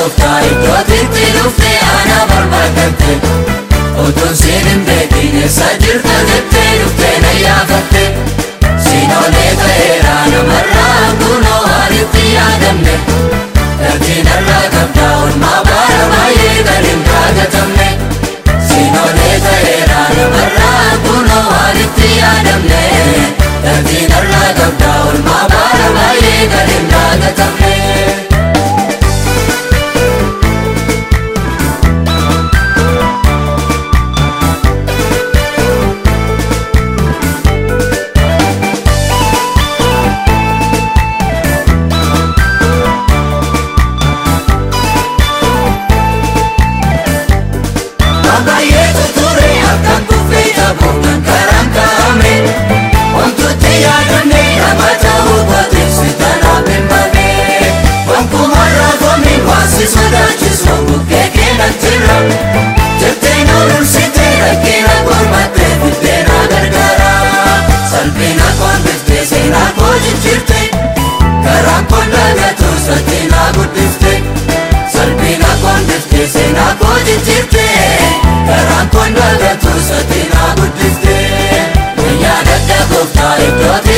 Muhtarı götürdü lüfte ana barbar döktü Otun senin dediğine sadır döktü lüfte ne yafetti Sino ne tehran marra kuno haritti ademne Derdin arra kapta olma barma yedalim kagatamne Sino ne tehran marra kuno haritti ademne Derdin arra kapta olma barma yedalim kagatamne baay'eetu ture harkaan kuffee dhabuu kan karaan kaa'ame wantoota yaadanne nama ta'uu baateessi tanaaf hin malee wankuma raafame waasi sodaachisu bukkee keenan jira jettee noorursitee rakkeena qormattee fitteena gargaara salphina qoon biftee seenaa koo jijjiirte. Miseena koo jijjiirtee karaan kun daldaltuu saffina guddistee guyyaa dadda gooftaa iddoo ta'e.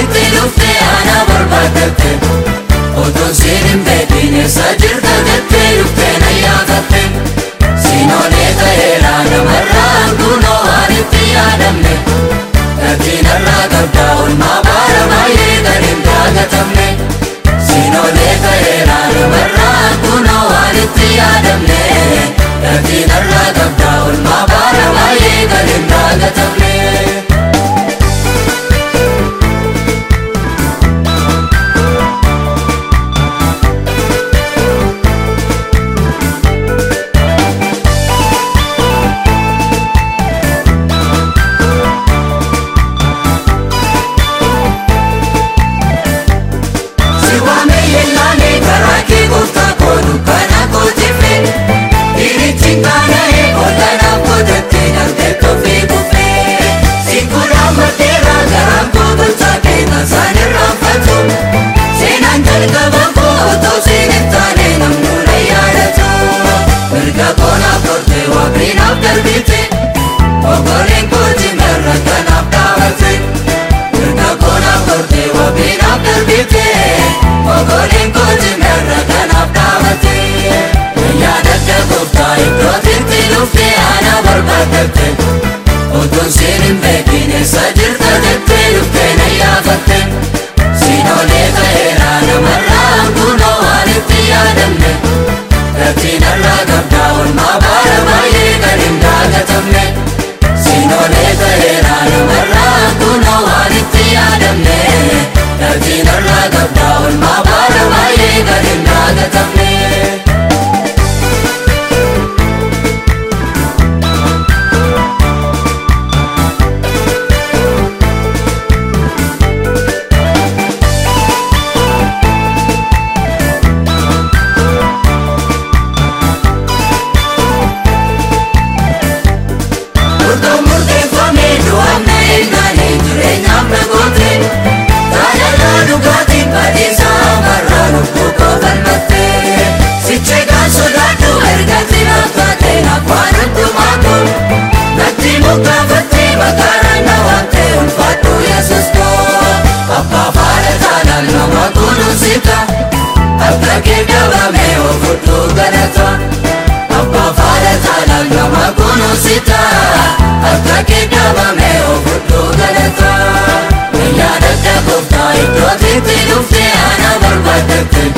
kee dhaabame ofirtuu galataa. Guyyaa dadhaboof taa'e iddoo teettee dhuftee aanaa barbaaddatee.